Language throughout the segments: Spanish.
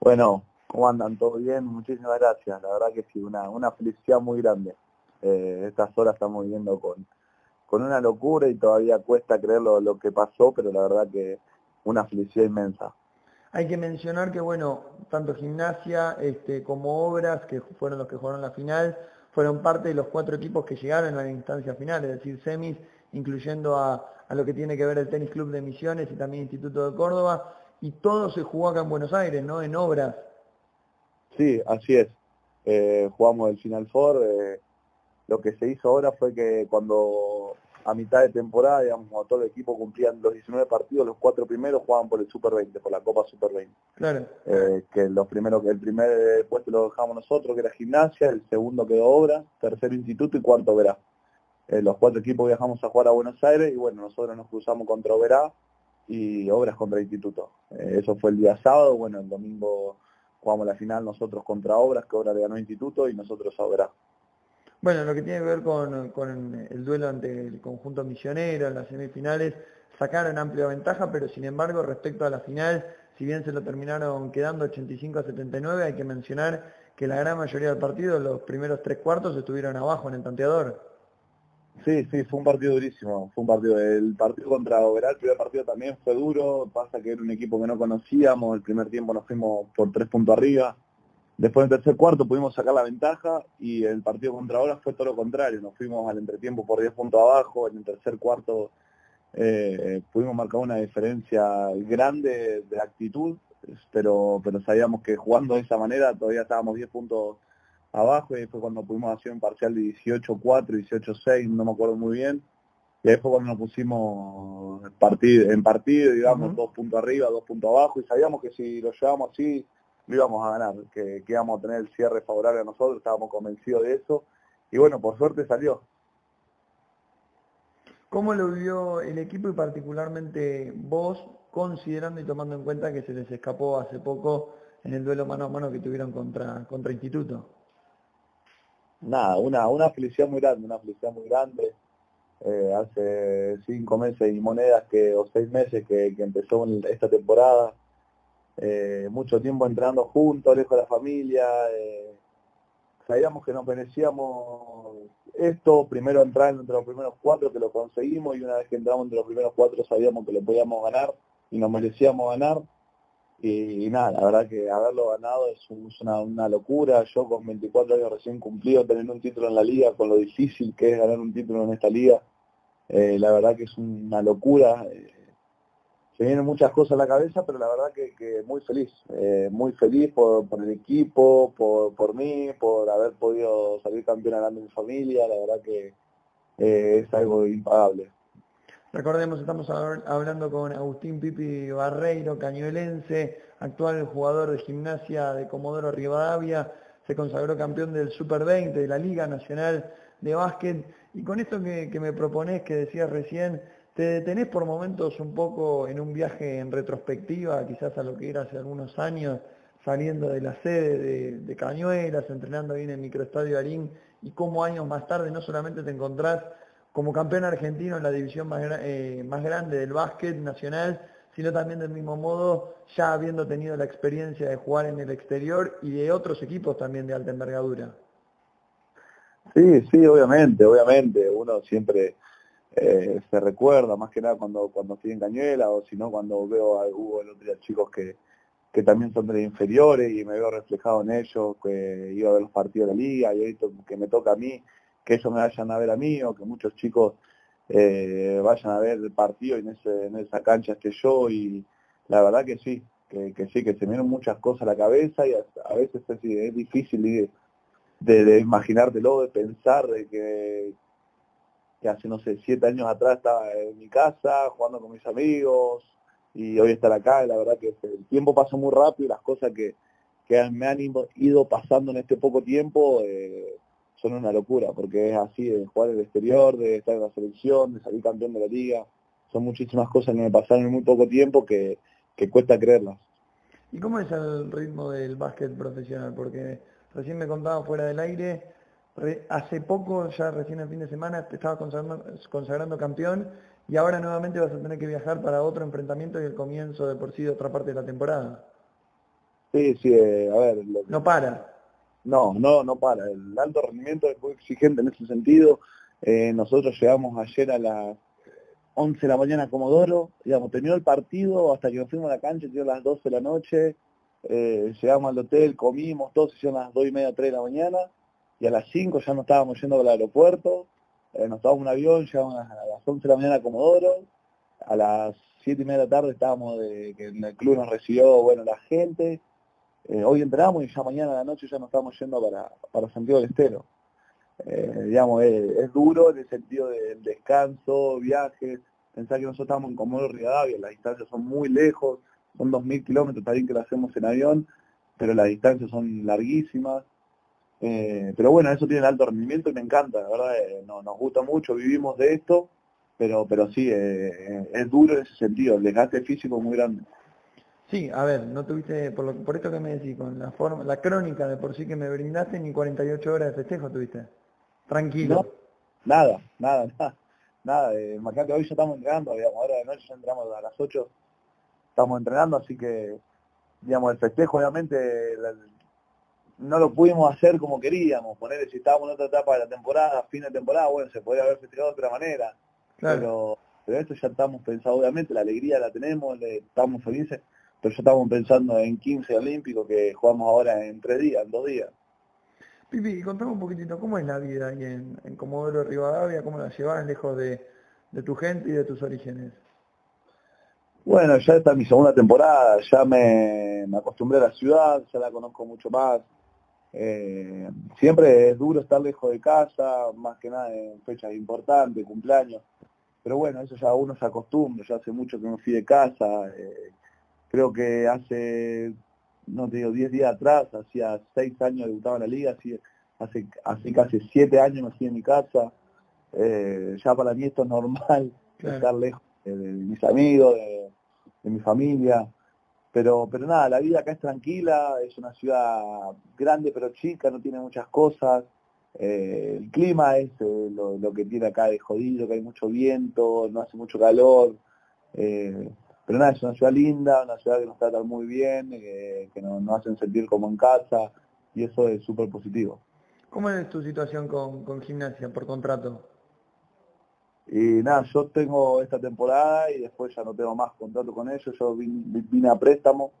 Bueno, ¿cómo andan? ¿Todo bien? Muchísimas gracias. La verdad que sí, una, una felicidad muy grande. Eh, estas horas estamos viviendo con, con una locura y todavía cuesta creer lo, lo que pasó, pero la verdad que una felicidad inmensa. Hay que mencionar que, bueno, tanto gimnasia este, como obras, que fueron los que jugaron la final, fueron parte de los cuatro equipos que llegaron a la instancia final, es decir, semis, incluyendo a, a lo que tiene que ver el Tenis Club de Misiones y también Instituto de Córdoba, y todo se jugó acá en Buenos Aires, ¿no? En obras. Sí, así es. Eh, jugamos el Final Four. Eh, lo que se hizo ahora fue que cuando a mitad de temporada, digamos, cuando todo el equipo cumplían los 19 partidos, los cuatro primeros jugaban por el Super 20, por la Copa Super 20. Claro. Eh, que los primeros, el primer puesto lo dejamos nosotros, que era gimnasia, el segundo quedó obra, tercero instituto y cuarto verá. Los cuatro equipos viajamos a jugar a Buenos Aires y bueno, nosotros nos cruzamos contra Oberá y Obras contra Instituto. Eh, eso fue el día sábado, bueno, el domingo jugamos la final nosotros contra Obras, que Obras le ganó Instituto y nosotros a Oberá. Bueno, lo que tiene que ver con, con el duelo ante el conjunto misionero en las semifinales, sacaron amplia ventaja, pero sin embargo respecto a la final, si bien se lo terminaron quedando 85 a 79, hay que mencionar que la gran mayoría del partido, los primeros tres cuartos, estuvieron abajo en el tanteador. Sí, sí, fue un partido durísimo, fue un partido, el partido contra Oberá, el primer partido también fue duro, pasa que era un equipo que no conocíamos, el primer tiempo nos fuimos por tres puntos arriba, después del tercer cuarto pudimos sacar la ventaja y el partido contra Obras fue todo lo contrario, nos fuimos al entretiempo por 10 puntos abajo, en el tercer cuarto eh, pudimos marcar una diferencia grande de actitud, pero, pero sabíamos que jugando de esa manera todavía estábamos 10 puntos abajo y fue cuando pudimos hacer un parcial de 18-4, 18-6, no me acuerdo muy bien. Y ahí fue cuando nos pusimos en partido, en partido digamos, dos puntos arriba, dos puntos abajo, y sabíamos que si lo llevábamos así, lo íbamos a ganar, que, que íbamos a tener el cierre favorable a nosotros, estábamos convencidos de eso. Y bueno, por suerte salió. ¿Cómo lo vio el equipo y particularmente vos, considerando y tomando en cuenta que se les escapó hace poco en el duelo mano a mano que tuvieron contra, contra Instituto? Nada, una, una felicidad muy grande, una felicidad muy grande. Eh, hace cinco meses y monedas que, o seis meses que, que empezó esta temporada. Eh, mucho tiempo entrando juntos, lejos de la familia. Eh, sabíamos que nos merecíamos esto, primero entrar entre los primeros cuatro que lo conseguimos y una vez que entramos entre los primeros cuatro sabíamos que lo podíamos ganar y nos merecíamos ganar. Y, nada, la verdad que haberlo ganado es, una, una, locura. Yo con 24 años recién cumplido, tener un título en la liga, con lo difícil que es ganar un título en esta liga, eh, la verdad que es una locura. Eh, se vienen muchas cosas a la cabeza, pero la verdad que, muy feliz, eh, muy feliz por, por, el equipo, por, por mí, por haber podido salir campeón ganando mi familia, la verdad que es algo impagable. Recordemos, estamos hablando con Agustín Pipi Barreiro, cañuelense, actual jugador de gimnasia de Comodoro Rivadavia, se consagró campeón del Super 20 de la Liga Nacional de Básquet. Y con esto que, me proponés, que decías recién, te detenés por momentos un poco en un viaje en retrospectiva, quizás a lo que era hace algunos años, saliendo de la sede de, de Cañuelas, entrenando bien en el microestadio Arín, y cómo años más tarde no solamente te encontrás como campeón argentino en la división más, eh, más grande del básquet nacional, sino también del mismo modo ya habiendo tenido la experiencia de jugar en el exterior y de otros equipos también de alta envergadura. Sí, sí, obviamente, obviamente, uno siempre eh, se recuerda, más que nada cuando, cuando estoy en Cañuela o si no cuando veo a Hugo el otro chicos que, que también son de inferiores y me veo reflejado en ellos, que iba a ver los partidos de la liga y visto que me toca a mí que ellos me vayan a ver a mí o que muchos chicos eh, vayan a ver el partido en, ese, en esa cancha esté yo y la verdad que sí, que, sí, que se me vienen muchas cosas a la cabeza y a, veces es, difícil de, de, imaginártelo, de pensar de que, que hace, no sé, siete años atrás estaba en mi casa jugando con mis amigos y hoy estar acá, y la verdad que el tiempo pasó muy rápido y las cosas que, que me han ido pasando en este poco tiempo eh, son una locura, porque es así, de jugar en el exterior, de estar en la selección, de salir campeón de la liga, son muchísimas cosas que me pasaron en muy poco tiempo que, que cuesta creerlas. ¿Y cómo es el ritmo del básquet profesional? Porque recién me contaba fuera del aire, hace poco, ya recién el fin de semana, te estabas consagrando, consagrando, campeón y ahora nuevamente vas a tener que viajar para otro enfrentamiento y el comienzo de por sí de otra parte de la temporada. Sí, sí, eh, a ver. no para. No, no, no para. El alto rendimiento es muy exigente en ese sentido. Eh, nosotros llegamos ayer a las 11 de la mañana a Comodoro, digamos, terminó el partido hasta que nos fuimos a la cancha, a las 12 de la noche, eh, llegamos al hotel, comimos, todos hicieron las 2 y media, 3 de la mañana, y a las 5 ya nos estábamos yendo al aeropuerto, eh, nos tomamos un avión, llegamos a, las 11 de la mañana a Comodoro, a las 7 y media de la tarde estábamos de que en el club nos recibió, bueno, la gente, eh, hoy entramos y ya mañana a la noche ya nos estamos yendo para, para Santiago del Estero. Eh, digamos, es, duro en el sentido del descanso, viajes, pensar que nosotros estamos en Comodoro Rivadavia, las distancias son muy lejos, son 2.000 kilómetros, bien que lo hacemos en avión, pero las distancias son larguísimas. Eh, pero bueno, eso tiene alto rendimiento y me encanta, la verdad, nos gusta mucho, vivimos de esto, pero pero sí, es duro en ese sentido, el desgaste físico es muy grande. Sí, a ver, no tuviste, por, lo, por esto que me decís, con la forma, la crónica de por sí que me brindaste, ni 48 horas de festejo tuviste. Tranquilo. nada, nada, nada. Nada, eh, imagínate, hoy ya estamos entrenando, digamos, ahora de noche ya entramos a las 8, estamos entrenando, así que, digamos, el festejo obviamente no lo pudimos hacer como queríamos, poner si estábamos en otra etapa de la temporada, fin de temporada, bueno, se podría haber festejado de otra manera, pero, pero esto ya estamos pensando, obviamente, la alegría la tenemos, estamos felices, pero ya estamos pensando en 15 olímpicos que jugamos ahora en tres días, en dos días. Pipi, contame un poquitito, ¿cómo es la vida ahí en, en Comodoro Rivadavia? ¿Cómo la llevas lejos de, tu gente y de tus orígenes? Bueno, ya esta es mi segunda temporada, ya me, acostumbré a la ciudad, ya la conozco mucho más. Eh, siempre es duro estar lejos de casa, más que nada en fechas importantes, cumpleaños. Pero bueno, eso ya uno se acostumbra, ya hace mucho que no fui de casa. Eh, creo que hace, no te digo, 10 días atrás, hacía 6 años debutaba en la liga, así, hace, hace casi 7 años hacía en mi casa. Eh, ya para mí esto es normal, estar lejos de, mis amigos, de, mi familia. Pero, pero nada, la vida acá es tranquila, es una ciudad grande pero chica, no tiene muchas cosas. Eh, el clima es eh, lo, que tiene acá de jodido, que hay mucho viento, no hace mucho calor. Pero nada, es una ciudad linda, una ciudad que nos trata muy bien, que nos, hacen sentir como en casa, y eso es súper positivo. ¿Cómo es tu situación con, gimnasia por contrato? Y nada, yo tengo esta temporada y después ya no tengo más contrato con ellos. Yo vine, a préstamo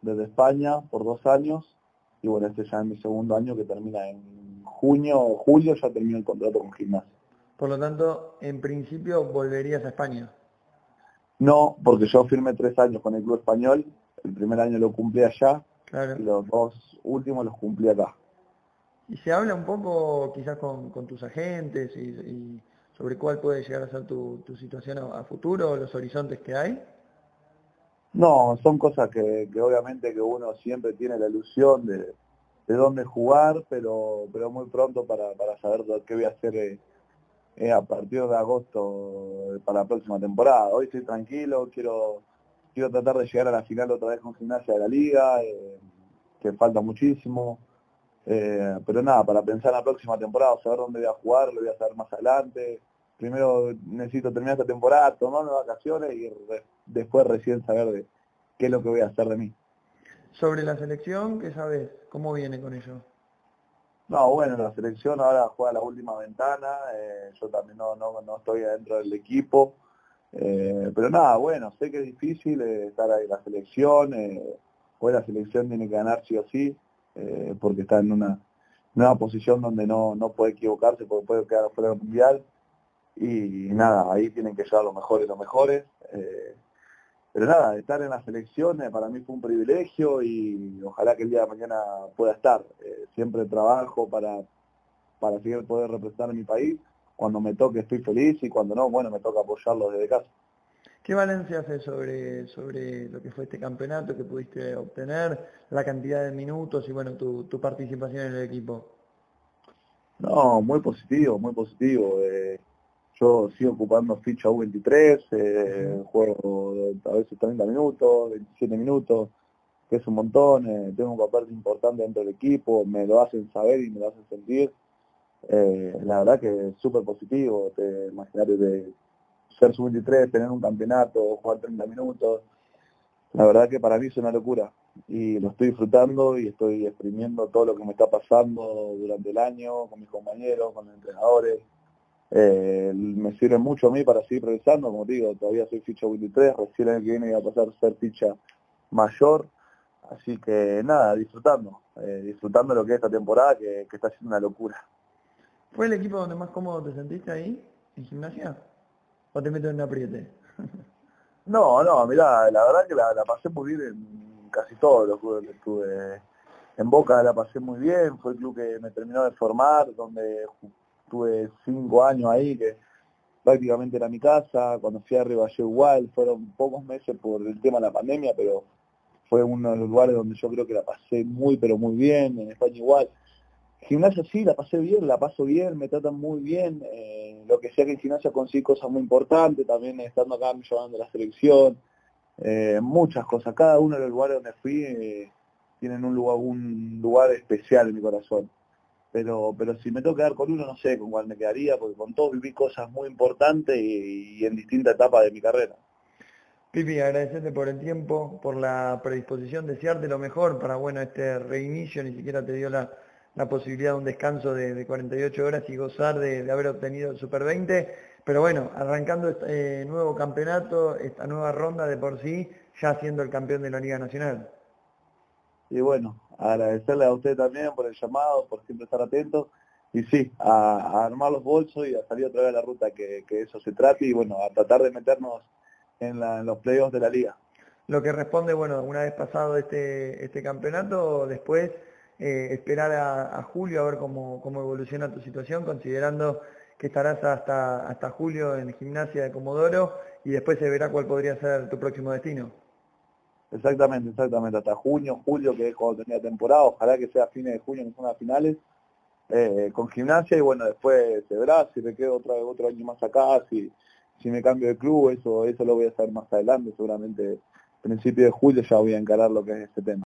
desde España por dos años y bueno, este ya es mi segundo año que termina en junio o julio, ya termino el contrato con gimnasia. Por lo tanto, en principio volverías a España. No, porque yo firmé tres años con el club español, el primer año lo cumplí allá, y los dos últimos los cumplí acá. ¿Y se habla un poco quizás con, tus agentes y, sobre cuál puede llegar a ser tu, situación a, futuro, los horizontes que hay? No, son cosas que, obviamente que uno siempre tiene la ilusión de, dónde jugar, pero pero muy pronto para, para saber qué voy a hacer eh, eh, a partir de agosto eh, para la próxima temporada. Hoy estoy tranquilo, quiero quiero tratar de llegar a la final otra vez con gimnasia de la liga, eh, que falta muchísimo. pero nada, para pensar en la próxima temporada, saber dónde voy a jugar, lo voy a saber más adelante. Primero necesito terminar esta temporada, tomarme vacaciones y después recién saber de qué es lo que voy a hacer de mí. Sobre la selección, ¿qué sabes? ¿Cómo viene con ello? No, bueno, la selección ahora juega la última ventana, eh, yo también no, no, no, estoy adentro del equipo, eh, pero nada, bueno, sé que es difícil eh, estar ahí en la selección, hoy la selección tiene que ganar sí o sí, porque está en una nueva posición donde no, no puede equivocarse porque puede quedar fuera del mundial, y nada, ahí tienen que llegar los mejores los mejores. Pero nada, estar en las elecciones para mí fue un privilegio y ojalá que el día de mañana pueda estar. Eh, siempre trabajo para, para seguir poder representar a mi país. Cuando me toque estoy feliz y cuando no, bueno, me toca apoyarlo desde casa. ¿Qué valencia hace sobre, sobre lo que fue este campeonato que pudiste obtener, la cantidad de minutos y bueno, tu, tu participación en el equipo? No, muy positivo, muy positivo. Eh, yo sigo ocupando ficha U23, eh, juego a veces 30 minutos, 27 minutos, que es un montón, eh, tengo un papel importante dentro del equipo, me lo hacen saber y me lo hacen sentir. Eh, la verdad que es súper positivo, te imaginar de ser sub-23, tener un campeonato, jugar 30 minutos, la verdad que para mí es una locura. y lo estoy disfrutando y estoy exprimiendo todo lo que me está pasando durante el año con mis compañeros, con los entrenadores. Eh, me sirve mucho a mí para seguir progresando, como digo, todavía soy ficha 23, recién el año que viene voy a pasar a ser ficha mayor, así que nada, disfrutando, eh, disfrutando lo que es esta temporada que, que está siendo una locura. ¿Fue el equipo donde más cómodo te sentiste ahí, en gimnasia? ¿O te meto en un apriete? no, no, mirá, la verdad que la, la pasé muy bien en casi todos los clubes que estuve. En Boca la pasé muy bien, fue el club que me terminó de formar, donde tuve cinco años ahí, que prácticamente era mi casa, cuando fui a Valle igual, fueron pocos meses por el tema de la pandemia, pero fue uno de los lugares donde yo creo que la pasé muy, pero muy bien, en España igual. Gimnasia sí, la pasé bien, la paso bien, me tratan muy bien, eh, lo que sea que en gimnasia consigo cosas muy importantes, también estando acá me llevando la selección, eh, muchas cosas, cada uno de los lugares donde fui eh, tienen un lugar, un lugar especial en mi corazón pero pero si me tengo que quedar con uno no sé con cuál me quedaría porque con todos viví cosas muy importantes y, en distintas etapas de mi carrera. Pipi, agradecerte por el tiempo, por la predisposición, desearte lo mejor para bueno este reinicio, ni siquiera te dio la, la posibilidad de un descanso de, de 48 horas y gozar de, de, haber obtenido el Super 20, pero bueno, arrancando este eh, nuevo campeonato, esta nueva ronda de por sí, ya siendo el campeón de la Liga Nacional. Y bueno, agradecerle a usted también por el llamado, por siempre estar atento y sí, a, armar los bolsos y a salir otra vez a la ruta que, eso se trate y bueno, a tratar de meternos en, los playoffs de la liga. Lo que responde, bueno, una vez pasado este, este campeonato, después eh, esperar a, julio a ver cómo, cómo evoluciona tu situación, considerando que estarás hasta, hasta julio en gimnasia de Comodoro y después se verá cuál podría ser tu próximo destino. Exactamente, exactamente, hasta junio, julio, que es cuando tenía temporada, ojalá que sea fines de junio, que son las finales, eh, con gimnasia y bueno, después se verá si me quedo otro, otro año más acá, si, si me cambio de club, eso, eso lo voy a hacer más adelante, seguramente principio de julio ya voy a encarar lo que es este tema.